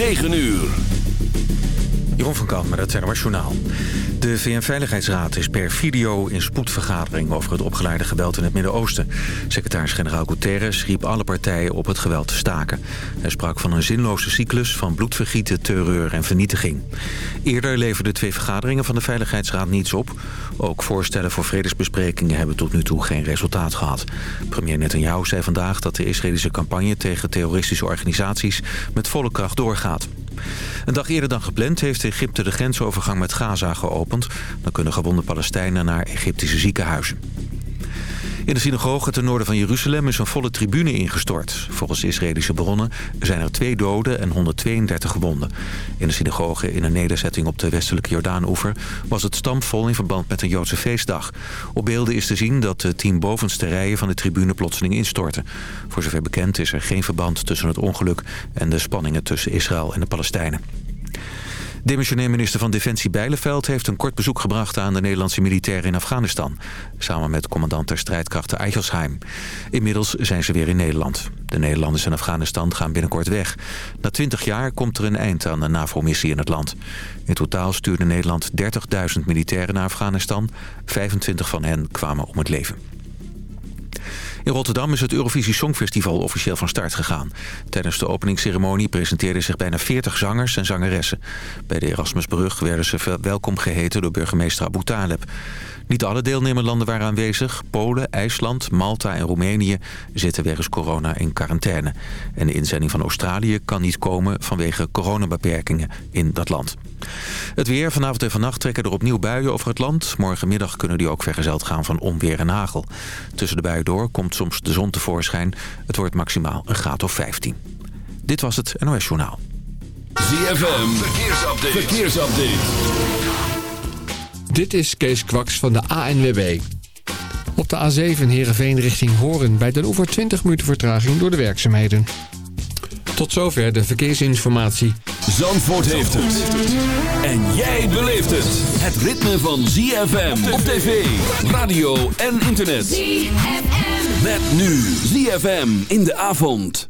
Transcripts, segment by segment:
9 uur. Jeroen van Kamp met het NOS Journaal. De VN-veiligheidsraad is per video in spoedvergadering... over het opgeleide geweld in het Midden-Oosten. Secretaris-generaal Guterres riep alle partijen op het geweld te staken. Hij sprak van een zinloze cyclus van bloedvergieten, terreur en vernietiging. Eerder leverden twee vergaderingen van de Veiligheidsraad niets op. Ook voorstellen voor vredesbesprekingen hebben tot nu toe geen resultaat gehad. Premier Netanyahu zei vandaag dat de Israëlische campagne... tegen terroristische organisaties met volle kracht doorgaat. Een dag eerder dan gepland heeft Egypte de grensovergang met Gaza geopend. Dan kunnen gewonde Palestijnen naar Egyptische ziekenhuizen. In de synagoge ten noorden van Jeruzalem is een volle tribune ingestort. Volgens Israëlische bronnen zijn er twee doden en 132 gewonden. In de synagoge in een nederzetting op de westelijke Jordaanoever... was het stampvol in verband met een Joodse feestdag. Op beelden is te zien dat de tien bovenste rijen van de tribune plotseling instorten. Voor zover bekend is er geen verband tussen het ongeluk... en de spanningen tussen Israël en de Palestijnen. Demissionair minister van Defensie Bijleveld heeft een kort bezoek gebracht aan de Nederlandse militairen in Afghanistan. Samen met commandant der strijdkrachten Eichelsheim. Inmiddels zijn ze weer in Nederland. De Nederlanders in Afghanistan gaan binnenkort weg. Na 20 jaar komt er een eind aan de NAVO-missie in het land. In totaal stuurde Nederland 30.000 militairen naar Afghanistan. 25 van hen kwamen om het leven. In Rotterdam is het Eurovisie Songfestival officieel van start gegaan. Tijdens de openingsceremonie presenteerden zich bijna 40 zangers en zangeressen. Bij de Erasmusbrug werden ze welkom geheten door burgemeester Abu Taleb. Niet alle deelnemerlanden waren aanwezig. Polen, IJsland, Malta en Roemenië zitten wegens corona in quarantaine. En de inzending van Australië kan niet komen vanwege coronabeperkingen in dat land. Het weer vanavond en vannacht trekken er opnieuw buien over het land. Morgenmiddag kunnen die ook vergezeld gaan van onweer en hagel. Tussen de buien door komt soms de zon tevoorschijn. Het wordt maximaal een graad of 15. Dit was het NOS Journaal. ZFM, verkeersupdate. verkeersupdate. Dit is Kees Kwaks van de ANWB. Op de A7 Heerenveen richting Horen bij Den Oever 20 minuten vertraging door de werkzaamheden. Tot zover de verkeersinformatie. Zandvoort heeft het. En jij beleeft het. Het ritme van ZFM op tv, radio en internet. ZFM. Met nu ZFM in de avond.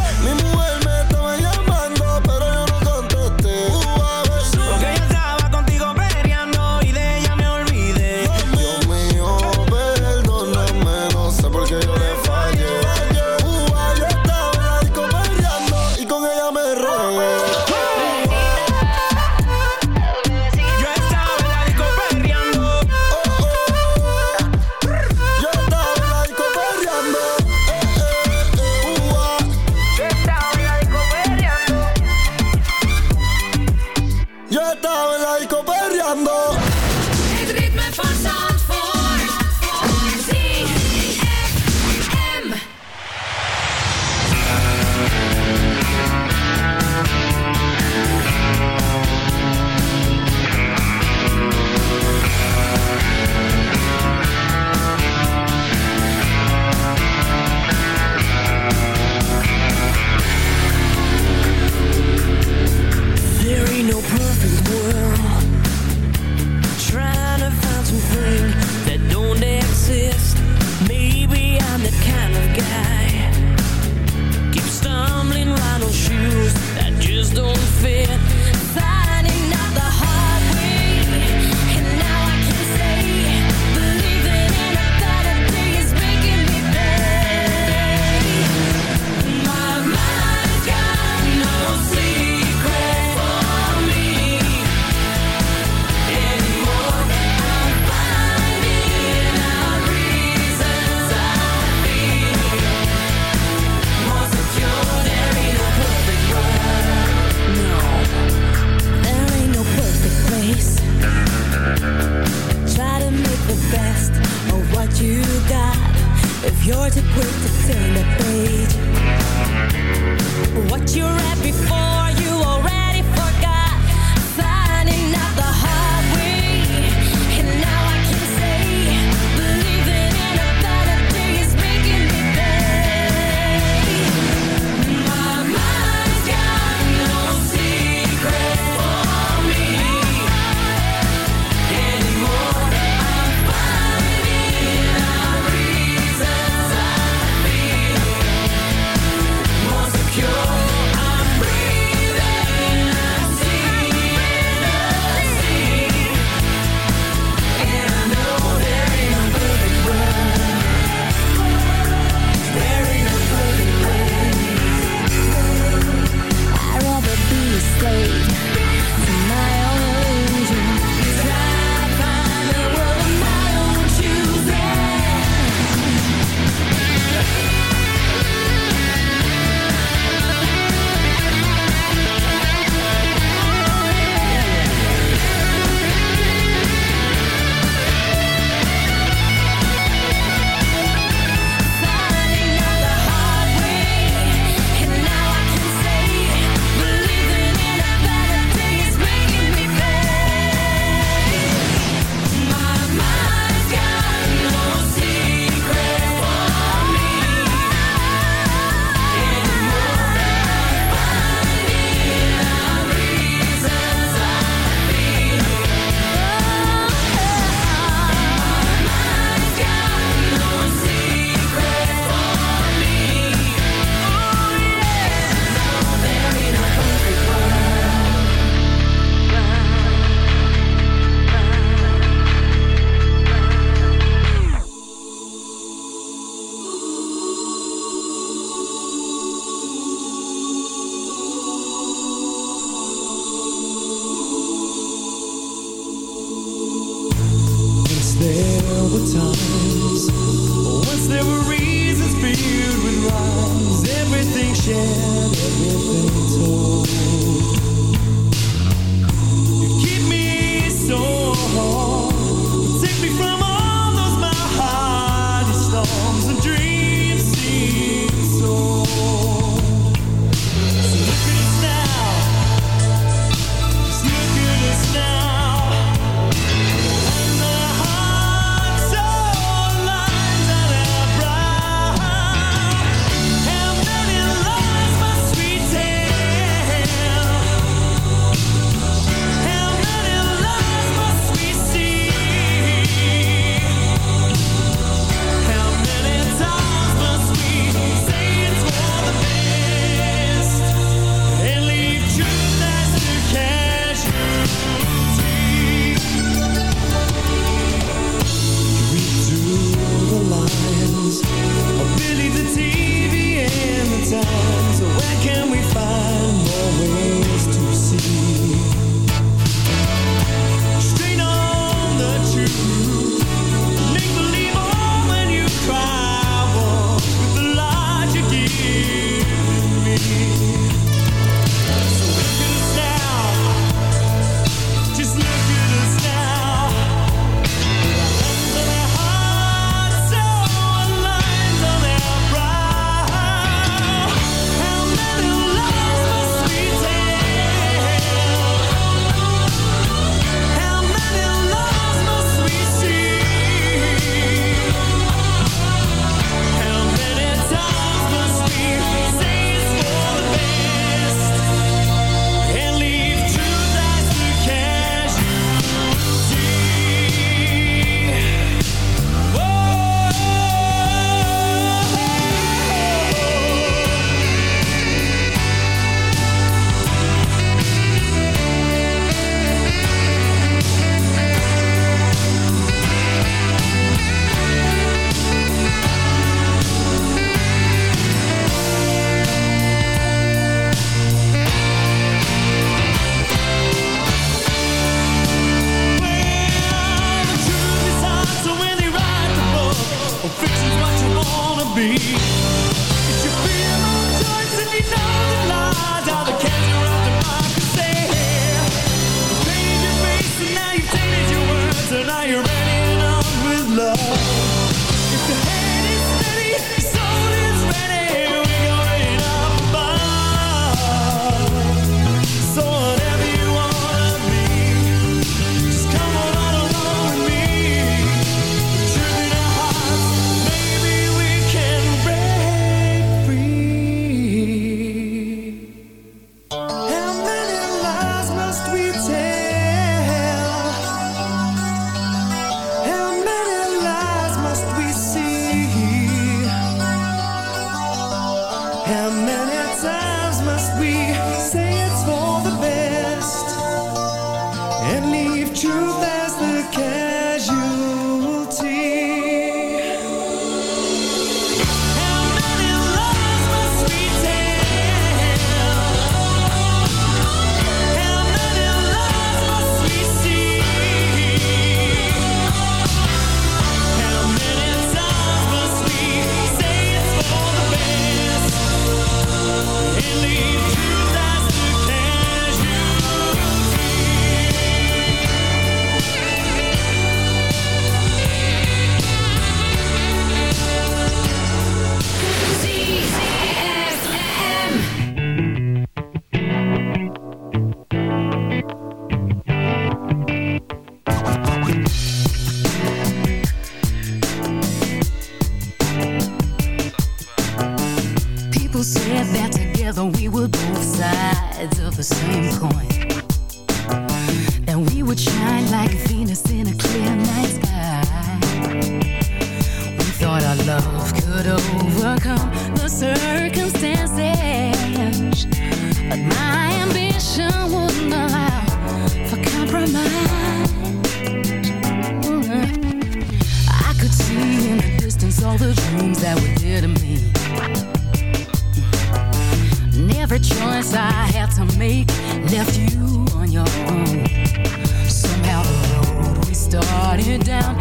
Started down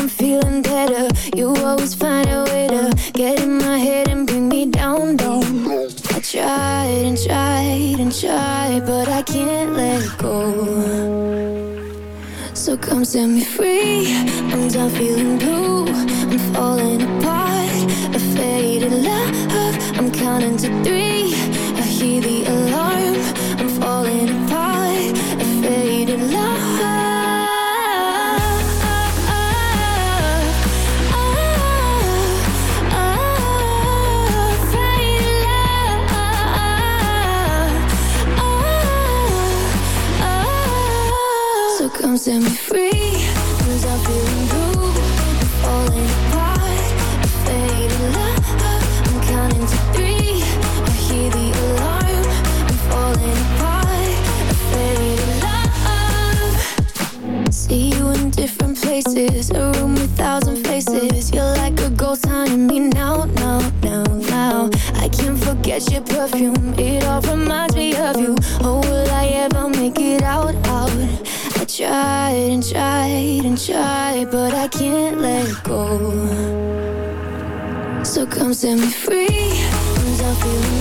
I'm feeling better. You always find a way to get in my head and bring me down, down. I tried and tried and tried, but I can't let go. So come set me free. I'm done feeling blue. I'm falling apart. A faded love. I'm counting to three set me free. Cause I'm feeling blue Falling apart. Love I'm counting to three. I hear the alarm I'm falling apart. Love. See you in different places A room with thousand faces. You're like a ghost haunting me now, now, now, now. I can't forget your perfume It all reminds tried and tried and tried, but I can't let go. So come set me free, I'm feeling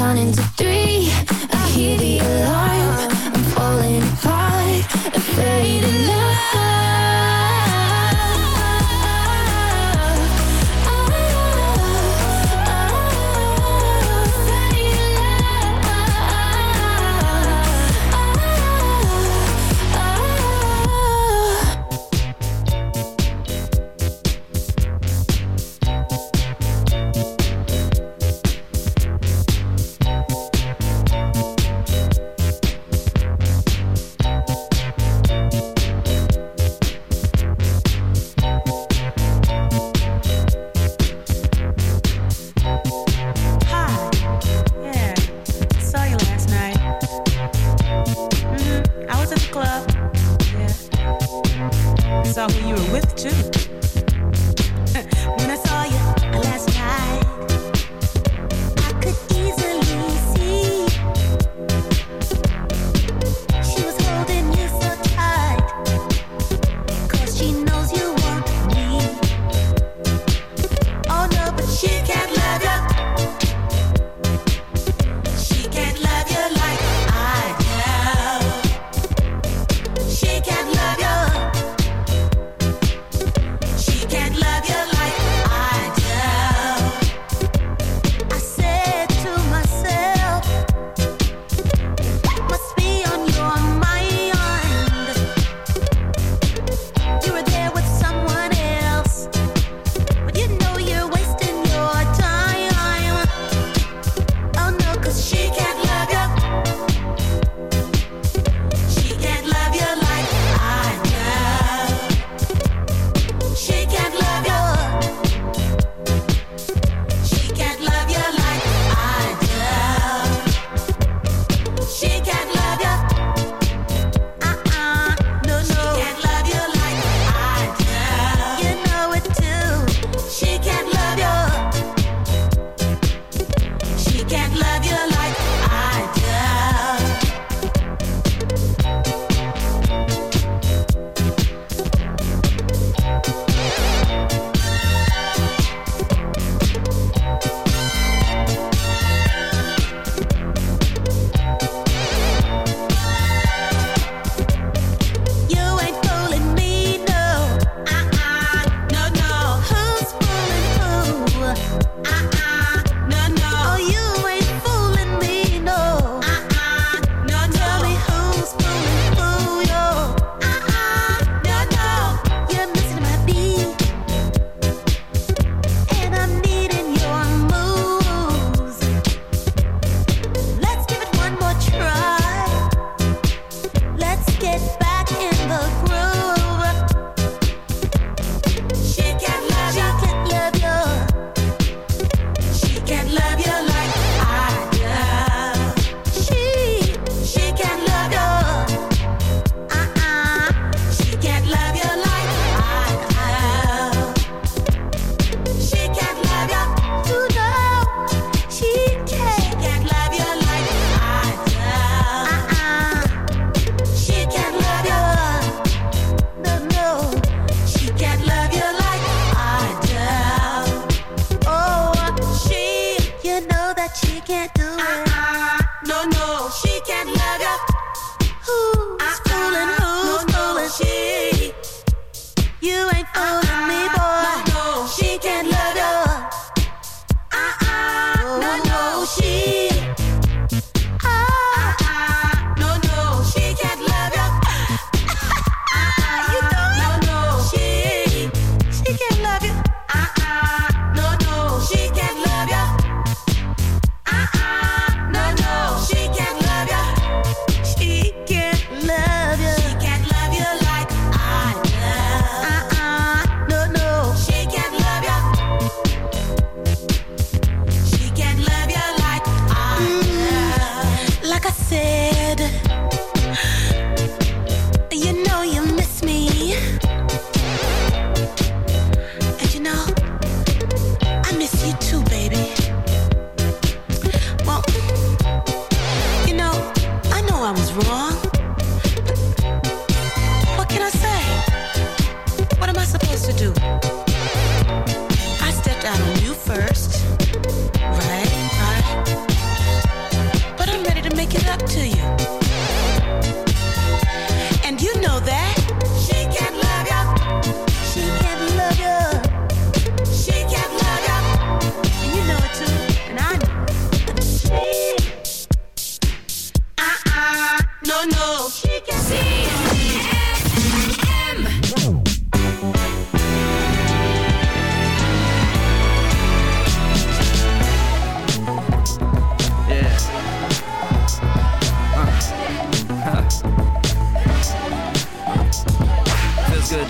turn into that she can't do it. Uh-uh. No, no, she can't love ya. Who's uh-uh. fooling? Who's no, fooling? She. You ain't fooling uh-uh. me, boy.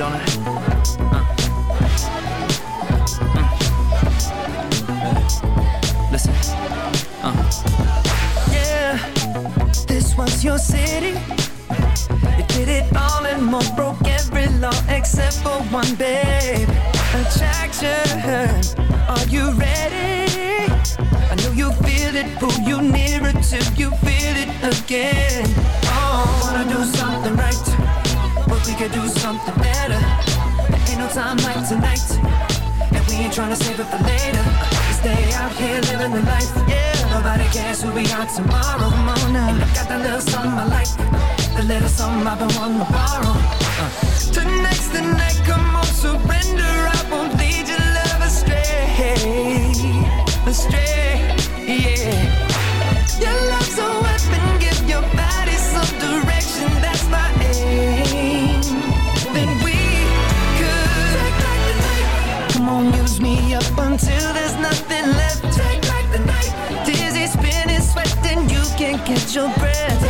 Don't it? Uh. Listen. Uh. Yeah, this was your city. You did it all and more, broke every law except for one, babe. Attraction, are you ready? I know you feel it, pull you nearer till you feel it again. Time like tonight, and we ain't trying to save it for later. Stay out here living the life, yeah. Nobody cares who we are tomorrow morning. And I got that little something I like, the little something I've been wanting to borrow. Uh. Tonight's the night, come on, surrender. I won't lead your love astray, astray, yeah. Your catch your breath.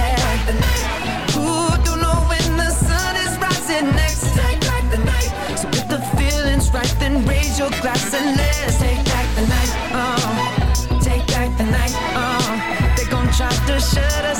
Night. Ooh, don't know when the sun is rising next. Take back the night. So if the feeling's right, then raise your glass and let's take back the night. Oh, take back the night. Oh, they gon' try to shut us